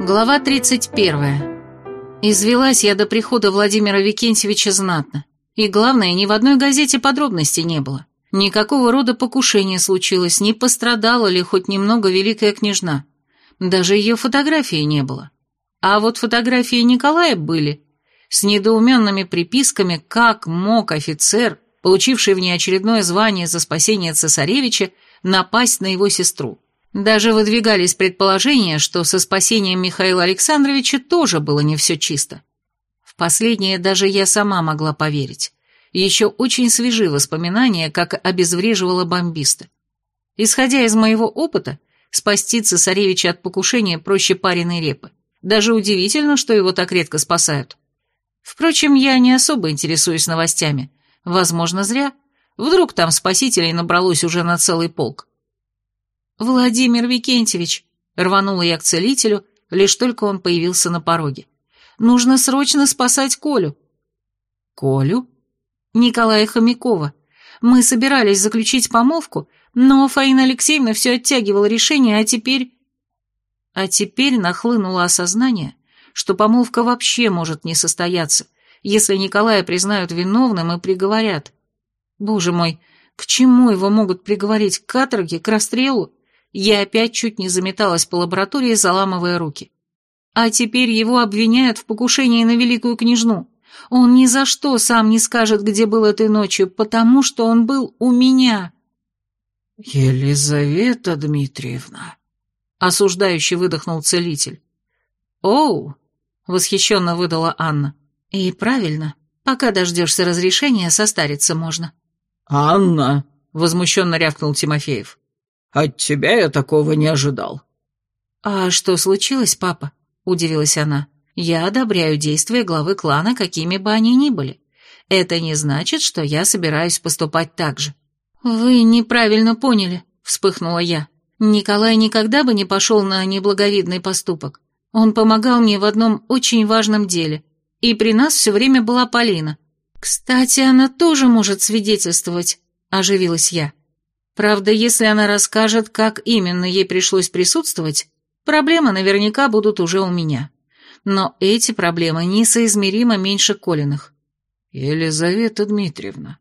Глава 31. Извелась я до прихода Владимира Викентьевича знатно. И главное, ни в одной газете подробностей не было. Никакого рода покушения случилось, не пострадала ли хоть немного великая княжна. Даже ее фотографии не было. А вот фотографии Николая были, с недоуменными приписками, как мог офицер, получивший внеочередное звание за спасение цесаревича, напасть на его сестру. Даже выдвигались предположения, что со спасением Михаила Александровича тоже было не все чисто. В последнее даже я сама могла поверить. Еще очень свежи воспоминания, как обезвреживала бомбиста. Исходя из моего опыта, спасти цесаревича от покушения проще пареной репы. Даже удивительно, что его так редко спасают. Впрочем, я не особо интересуюсь новостями. Возможно, зря. Вдруг там спасителей набралось уже на целый полк. «Владимир Викентьевич», — рванула я к целителю, лишь только он появился на пороге. «Нужно срочно спасать Колю». «Колю?» «Николая Хомякова. Мы собирались заключить помолвку, но Фаина Алексеевна все оттягивала решение, а теперь...» А теперь нахлынуло осознание, что помолвка вообще может не состояться, если Николая признают виновным и приговорят. Боже мой, к чему его могут приговорить? К каторге? К расстрелу? Я опять чуть не заметалась по лаборатории, заламывая руки. А теперь его обвиняют в покушении на великую княжну. Он ни за что сам не скажет, где был этой ночью, потому что он был у меня. «Елизавета Дмитриевна», — осуждающе выдохнул целитель. «Оу», — восхищенно выдала Анна. «И правильно, пока дождешься разрешения, состариться можно». «Анна», — возмущенно рявкнул Тимофеев. От тебя я такого не ожидал». «А что случилось, папа?» – удивилась она. «Я одобряю действия главы клана, какими бы они ни были. Это не значит, что я собираюсь поступать так же». «Вы неправильно поняли», – вспыхнула я. «Николай никогда бы не пошел на неблаговидный поступок. Он помогал мне в одном очень важном деле, и при нас все время была Полина. Кстати, она тоже может свидетельствовать», – оживилась я. Правда, если она расскажет, как именно ей пришлось присутствовать, проблемы наверняка будут уже у меня. Но эти проблемы несоизмеримо меньше Колиных. «Елизавета Дмитриевна,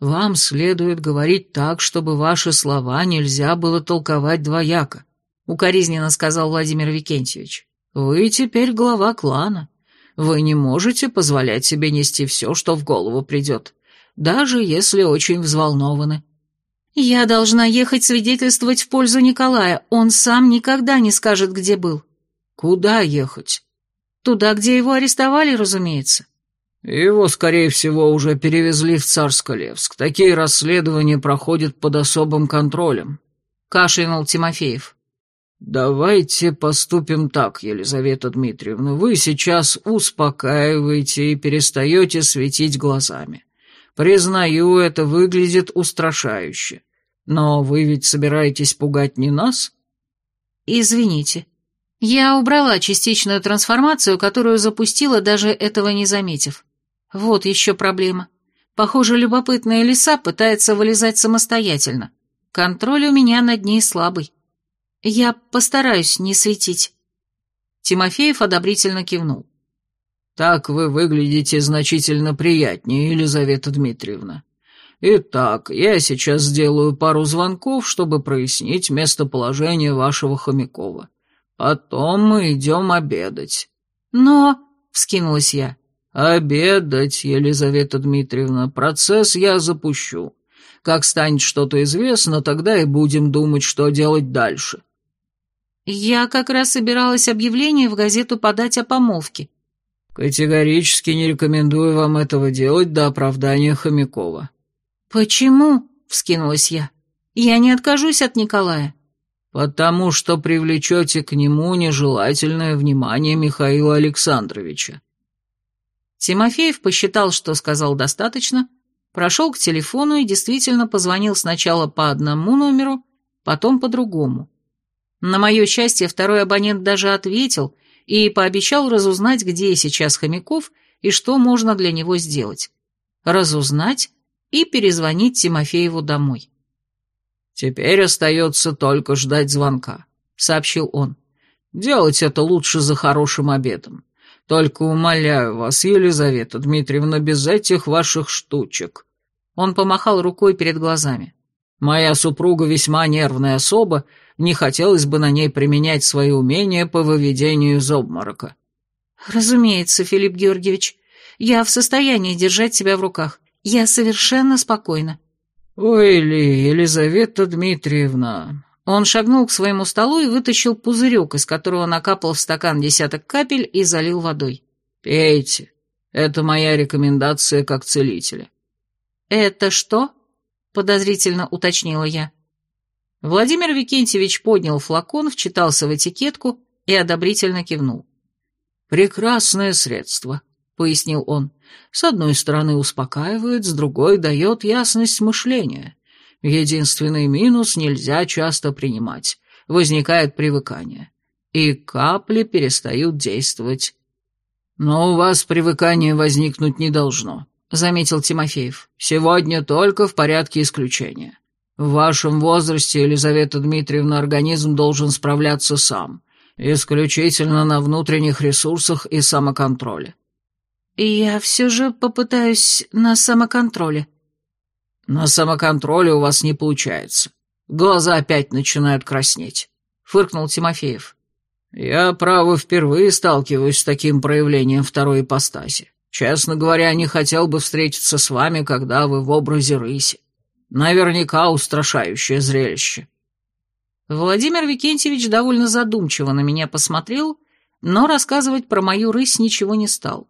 вам следует говорить так, чтобы ваши слова нельзя было толковать двояко», укоризненно сказал Владимир Викентьевич. «Вы теперь глава клана. Вы не можете позволять себе нести все, что в голову придет, даже если очень взволнованы. «Я должна ехать свидетельствовать в пользу Николая. Он сам никогда не скажет, где был». «Куда ехать?» «Туда, где его арестовали, разумеется». «Его, скорее всего, уже перевезли в Царско-Левск. Такие расследования проходят под особым контролем», — кашлянул Тимофеев. «Давайте поступим так, Елизавета Дмитриевна. Вы сейчас успокаиваете и перестаете светить глазами. Признаю, это выглядит устрашающе. Но вы ведь собираетесь пугать не нас? Извините. Я убрала частичную трансформацию, которую запустила, даже этого не заметив. Вот еще проблема. Похоже, любопытная лиса пытается вылезать самостоятельно. Контроль у меня над ней слабый. Я постараюсь не светить. Тимофеев одобрительно кивнул. «Так вы выглядите значительно приятнее, Елизавета Дмитриевна. Итак, я сейчас сделаю пару звонков, чтобы прояснить местоположение вашего Хомякова. Потом мы идем обедать». «Но...» — вскинулась я. «Обедать, Елизавета Дмитриевна. Процесс я запущу. Как станет что-то известно, тогда и будем думать, что делать дальше». «Я как раз собиралась объявление в газету подать о помолвке». «Категорически не рекомендую вам этого делать до оправдания Хомякова. «Почему?» — вскинулась я. «Я не откажусь от Николая». «Потому что привлечете к нему нежелательное внимание Михаила Александровича». Тимофеев посчитал, что сказал достаточно, прошел к телефону и действительно позвонил сначала по одному номеру, потом по другому. На мое счастье, второй абонент даже ответил и пообещал разузнать, где сейчас Хомяков и что можно для него сделать. Разузнать и перезвонить Тимофееву домой. «Теперь остается только ждать звонка», — сообщил он. Делать это лучше за хорошим обедом. Только умоляю вас, Елизавета Дмитриевна, без этих ваших штучек». Он помахал рукой перед глазами. «Моя супруга весьма нервная особа, не хотелось бы на ней применять свои умения по выведению из обморока». «Разумеется, Филипп Георгиевич, я в состоянии держать себя в руках. Я совершенно спокойна». «Ой ли, Елизавета Дмитриевна...» Он шагнул к своему столу и вытащил пузырек, из которого накапал в стакан десяток капель и залил водой. «Пейте. Это моя рекомендация как целителя». «Это что?» — подозрительно уточнила я. Владимир Викентьевич поднял флакон, вчитался в этикетку и одобрительно кивнул. «Прекрасное средство», — пояснил он. «С одной стороны успокаивает, с другой дает ясность мышления. Единственный минус — нельзя часто принимать. Возникает привыкание. И капли перестают действовать». «Но у вас привыкание возникнуть не должно», — заметил Тимофеев. «Сегодня только в порядке исключения. В вашем возрасте, Елизавета Дмитриевна, организм должен справляться сам, исключительно на внутренних ресурсах и самоконтроле. Я все же попытаюсь на самоконтроле. На самоконтроле у вас не получается. Глаза опять начинают краснеть, фыркнул Тимофеев. Я, право, впервые сталкиваюсь с таким проявлением второй ипостаси. Честно говоря, не хотел бы встретиться с вами, когда вы в образе рыси. Наверняка устрашающее зрелище». Владимир Викентьевич довольно задумчиво на меня посмотрел, но рассказывать про мою рысь ничего не стал.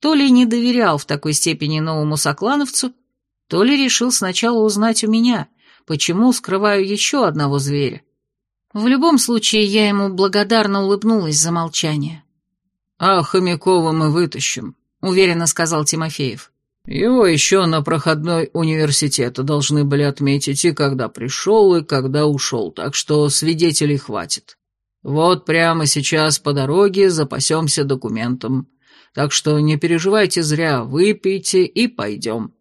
То ли не доверял в такой степени новому соклановцу, то ли решил сначала узнать у меня, почему скрываю еще одного зверя. В любом случае, я ему благодарно улыбнулась за молчание. «А Хомякова мы вытащим», — уверенно сказал Тимофеев. Его еще на проходной университета должны были отметить и когда пришел, и когда ушел, так что свидетелей хватит. Вот прямо сейчас по дороге запасемся документом. Так что не переживайте зря, выпейте и пойдем».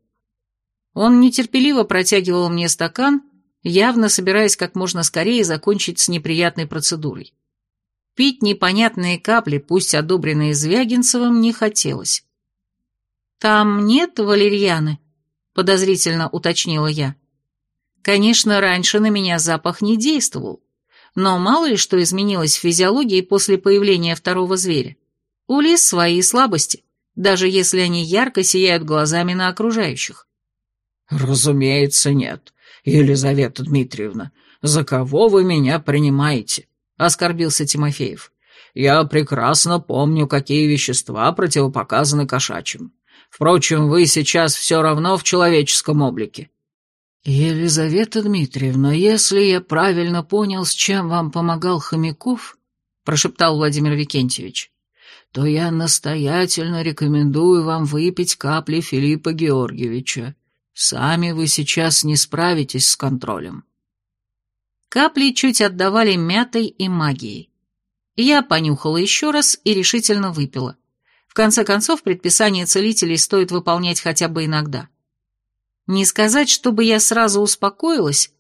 Он нетерпеливо протягивал мне стакан, явно собираясь как можно скорее закончить с неприятной процедурой. Пить непонятные капли, пусть одобренные Звягинцевым, не хотелось. «Там нет валерьяны?» — подозрительно уточнила я. Конечно, раньше на меня запах не действовал, но мало ли что изменилось в физиологии после появления второго зверя. У лис свои слабости, даже если они ярко сияют глазами на окружающих. «Разумеется, нет, Елизавета Дмитриевна. За кого вы меня принимаете?» — оскорбился Тимофеев. «Я прекрасно помню, какие вещества противопоказаны кошачьим. Впрочем, вы сейчас все равно в человеческом облике». «Елизавета Дмитриевна, если я правильно понял, с чем вам помогал Хомяков, — прошептал Владимир Викентьевич, — то я настоятельно рекомендую вам выпить капли Филиппа Георгиевича. Сами вы сейчас не справитесь с контролем». Капли чуть отдавали мятой и магией. Я понюхала еще раз и решительно выпила конце концов, предписание целителей стоит выполнять хотя бы иногда. Не сказать, чтобы я сразу успокоилась,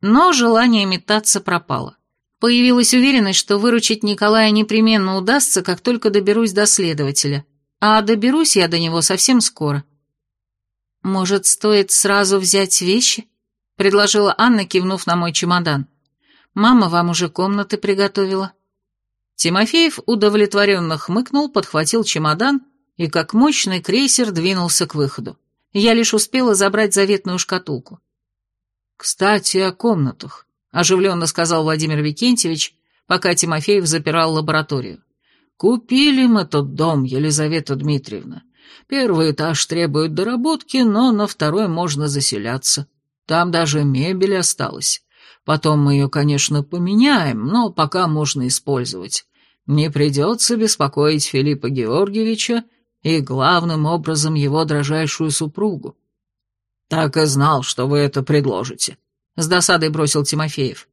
но желание метаться пропало. Появилась уверенность, что выручить Николая непременно удастся, как только доберусь до следователя. А доберусь я до него совсем скоро. «Может, стоит сразу взять вещи?» — предложила Анна, кивнув на мой чемодан. «Мама вам уже комнаты приготовила». Тимофеев удовлетворенно хмыкнул, подхватил чемодан и, как мощный крейсер, двинулся к выходу. Я лишь успела забрать заветную шкатулку. «Кстати, о комнатах», — оживленно сказал Владимир Викентьевич, пока Тимофеев запирал лабораторию. «Купили мы тот дом, Елизавета Дмитриевна. Первый этаж требует доработки, но на второй можно заселяться. Там даже мебель осталась. Потом мы ее, конечно, поменяем, но пока можно использовать. Не придется беспокоить Филиппа Георгиевича и главным образом его дрожайшую супругу. Так и знал, что вы это предложите, — с досадой бросил Тимофеев.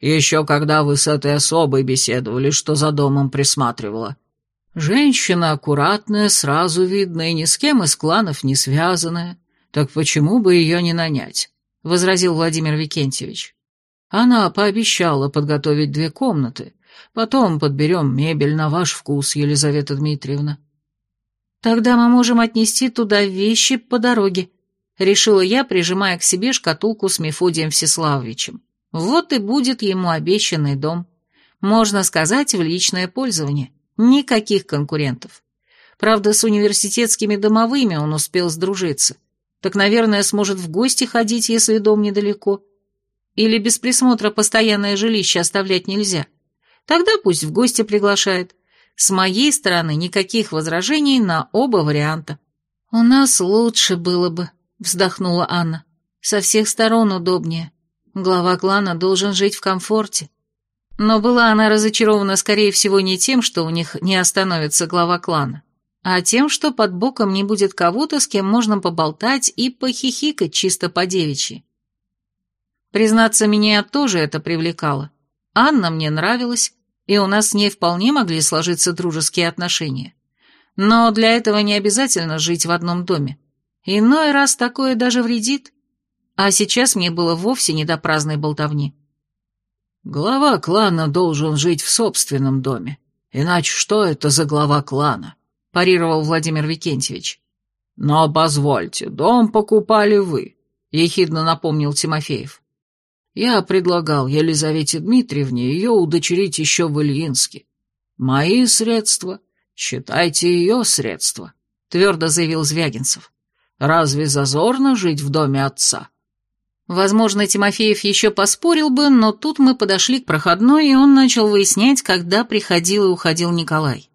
Еще когда вы с этой особой беседовали, что за домом присматривала. Женщина аккуратная, сразу видно, и ни с кем из кланов не связанная. Так почему бы ее не нанять? — возразил Владимир Викентьевич. Она пообещала подготовить две комнаты, Потом подберем мебель на ваш вкус, Елизавета Дмитриевна». «Тогда мы можем отнести туда вещи по дороге», — решила я, прижимая к себе шкатулку с Мефодием Всеславовичем. «Вот и будет ему обещанный дом. Можно сказать, в личное пользование. Никаких конкурентов. Правда, с университетскими домовыми он успел сдружиться. Так, наверное, сможет в гости ходить, если дом недалеко. Или без присмотра постоянное жилище оставлять нельзя. Тогда пусть в гости приглашает. С моей стороны никаких возражений на оба варианта. «У нас лучше было бы», — вздохнула Анна. «Со всех сторон удобнее. Глава клана должен жить в комфорте». Но была она разочарована, скорее всего, не тем, что у них не остановится глава клана, а тем, что под боком не будет кого-то, с кем можно поболтать и похихикать чисто по-девичьи. Признаться, меня тоже это привлекало. Анна мне нравилась, и у нас с ней вполне могли сложиться дружеские отношения. Но для этого не обязательно жить в одном доме. Иной раз такое даже вредит. А сейчас мне было вовсе не до праздной болтовни. Глава клана должен жить в собственном доме. Иначе что это за глава клана? Парировал Владимир Викентьевич. Но позвольте, дом покупали вы, ехидно напомнил Тимофеев. Я предлагал Елизавете Дмитриевне ее удочерить еще в Ильинске. Мои средства, считайте ее средства, твердо заявил Звягинцев. Разве зазорно жить в доме отца? Возможно, Тимофеев еще поспорил бы, но тут мы подошли к проходной, и он начал выяснять, когда приходил и уходил Николай.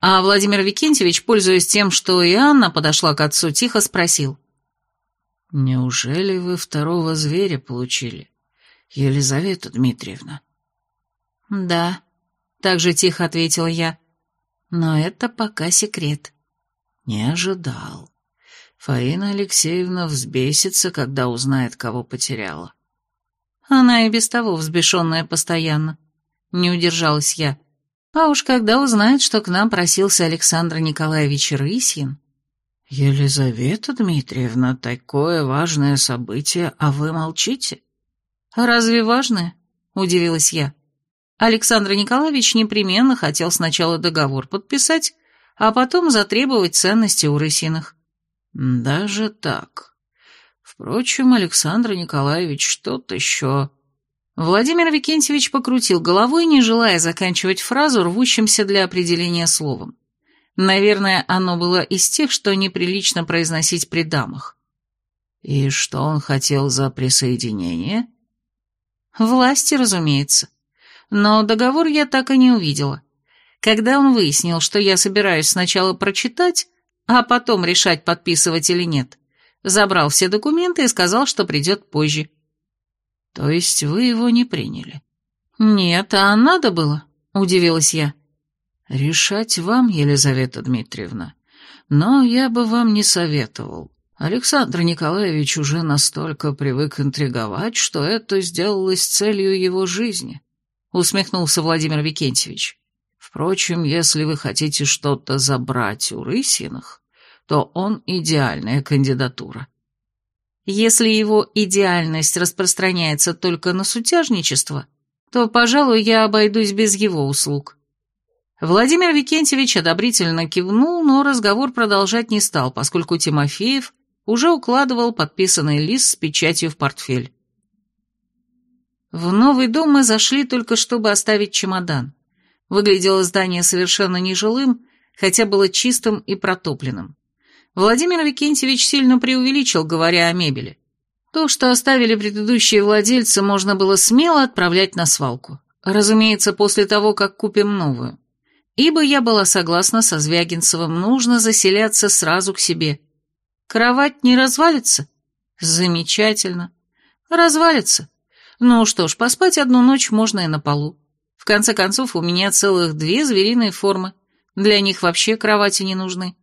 А Владимир Викентьевич, пользуясь тем, что и Анна подошла к отцу, тихо спросил. «Неужели вы второго зверя получили?» Елизавета Дмитриевна?» «Да», — так же тихо ответила я. «Но это пока секрет». «Не ожидал. Фаина Алексеевна взбесится, когда узнает, кого потеряла». «Она и без того взбешенная постоянно», — не удержалась я. «А уж когда узнает, что к нам просился Александр Николаевич Рысин...» «Елизавета Дмитриевна, такое важное событие, а вы молчите?» «Разве важное?» – удивилась я. Александр Николаевич непременно хотел сначала договор подписать, а потом затребовать ценности у Рысиных. «Даже так. Впрочем, Александр Николаевич что-то еще...» Владимир Викентьевич покрутил головой, не желая заканчивать фразу, рвущимся для определения словом. Наверное, оно было из тех, что неприлично произносить при дамах. «И что он хотел за присоединение?» Власти, разумеется. Но договор я так и не увидела. Когда он выяснил, что я собираюсь сначала прочитать, а потом решать, подписывать или нет, забрал все документы и сказал, что придет позже. То есть вы его не приняли? Нет, а надо было, удивилась я. Решать вам, Елизавета Дмитриевна, но я бы вам не советовал. Александр Николаевич уже настолько привык интриговать, что это сделалось целью его жизни, усмехнулся Владимир Викентьевич. Впрочем, если вы хотите что-то забрать у Рысиных, то он идеальная кандидатура. Если его идеальность распространяется только на сутяжничество, то, пожалуй, я обойдусь без его услуг. Владимир Викентьевич одобрительно кивнул, но разговор продолжать не стал, поскольку Тимофеев уже укладывал подписанный лист с печатью в портфель. В новый дом мы зашли только чтобы оставить чемодан. Выглядело здание совершенно нежилым, хотя было чистым и протопленным. Владимир Викентьевич сильно преувеличил, говоря о мебели. То, что оставили предыдущие владельцы, можно было смело отправлять на свалку. Разумеется, после того, как купим новую. Ибо я была согласна со Звягинцевым, нужно заселяться сразу к себе. Кровать не развалится? Замечательно. Развалится. Ну что ж, поспать одну ночь можно и на полу. В конце концов, у меня целых две звериные формы. Для них вообще кровати не нужны.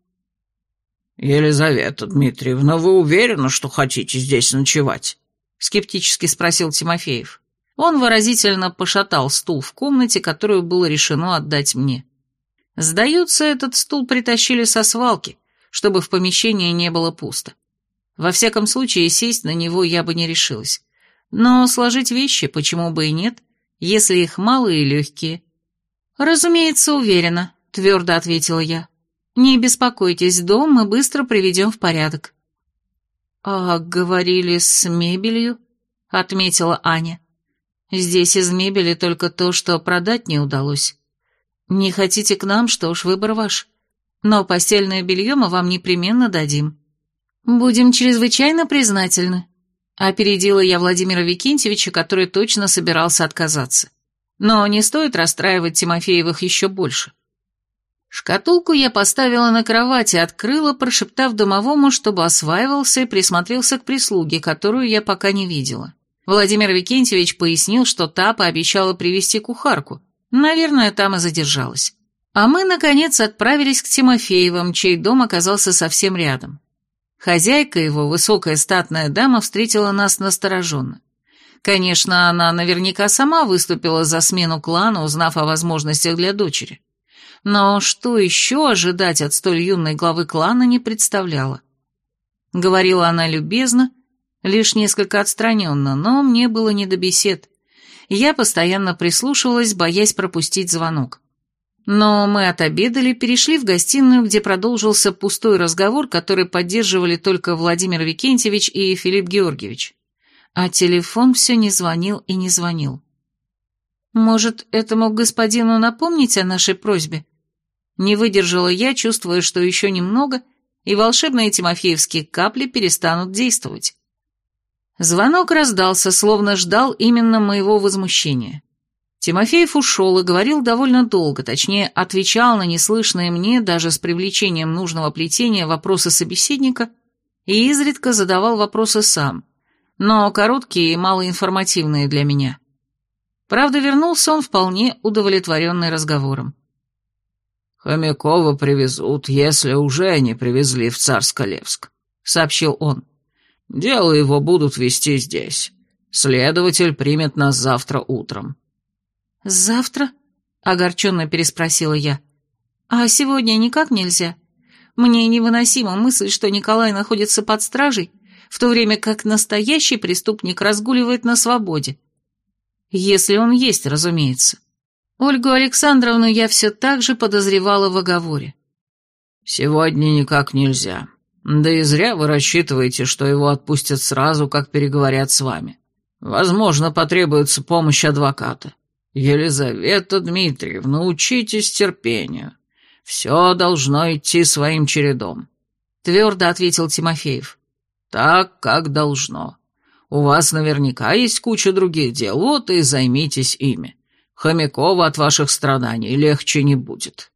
«Елизавета Дмитриевна, вы уверены, что хотите здесь ночевать?» Скептически спросил Тимофеев. Он выразительно пошатал стул в комнате, которую было решено отдать мне. Сдается, этот стул притащили со свалки, чтобы в помещении не было пусто. Во всяком случае, сесть на него я бы не решилась. Но сложить вещи, почему бы и нет, если их мало и легкие. «Разумеется, уверена», — твердо ответила я. «Не беспокойтесь, дом мы быстро приведем в порядок». «А говорили с мебелью?» — отметила Аня. «Здесь из мебели только то, что продать не удалось. Не хотите к нам, что уж выбор ваш. Но постельное белье мы вам непременно дадим». «Будем чрезвычайно признательны», — опередила я Владимира Викентьевича, который точно собирался отказаться. «Но не стоит расстраивать Тимофеевых еще больше». Шкатулку я поставила на кровать и открыла, прошептав домовому, чтобы осваивался и присмотрелся к прислуге, которую я пока не видела. Владимир Викентьевич пояснил, что та пообещала привести кухарку. Наверное, там и задержалась. А мы, наконец, отправились к Тимофеевым, чей дом оказался совсем рядом. Хозяйка его, высокая статная дама, встретила нас настороженно. Конечно, она наверняка сама выступила за смену клана, узнав о возможностях для дочери. Но что еще ожидать от столь юной главы клана не представляла. Говорила она любезно, лишь несколько отстраненно, но мне было не до бесед. Я постоянно прислушивалась, боясь пропустить звонок. Но мы отобедали, перешли в гостиную, где продолжился пустой разговор, который поддерживали только Владимир Викентьевич и Филипп Георгиевич. А телефон все не звонил и не звонил. «Может, этому господину напомнить о нашей просьбе?» Не выдержала я, чувствуя, что еще немного, и волшебные тимофеевские капли перестанут действовать. Звонок раздался, словно ждал именно моего возмущения. Тимофеев ушел и говорил довольно долго, точнее, отвечал на неслышные мне, даже с привлечением нужного плетения, вопросы собеседника и изредка задавал вопросы сам, но короткие и малоинформативные для меня. Правда, вернулся он вполне удовлетворенный разговором. «Хомякова привезут, если уже не привезли в Царско-Левск», — сообщил он. «Дело его будут вести здесь. Следователь примет нас завтра утром». «Завтра?» — огорченно переспросила я. «А сегодня никак нельзя? Мне невыносима мысль, что Николай находится под стражей, в то время как настоящий преступник разгуливает на свободе. Если он есть, разумеется. Ольгу Александровну я все так же подозревала в оговоре. «Сегодня никак нельзя. Да и зря вы рассчитываете, что его отпустят сразу, как переговорят с вами. Возможно, потребуется помощь адвоката. «Елизавета Дмитриевна, учитесь терпению. Все должно идти своим чередом», — твердо ответил Тимофеев. «Так, как должно. У вас наверняка есть куча других дел, вот и займитесь ими. Хомякова от ваших страданий легче не будет».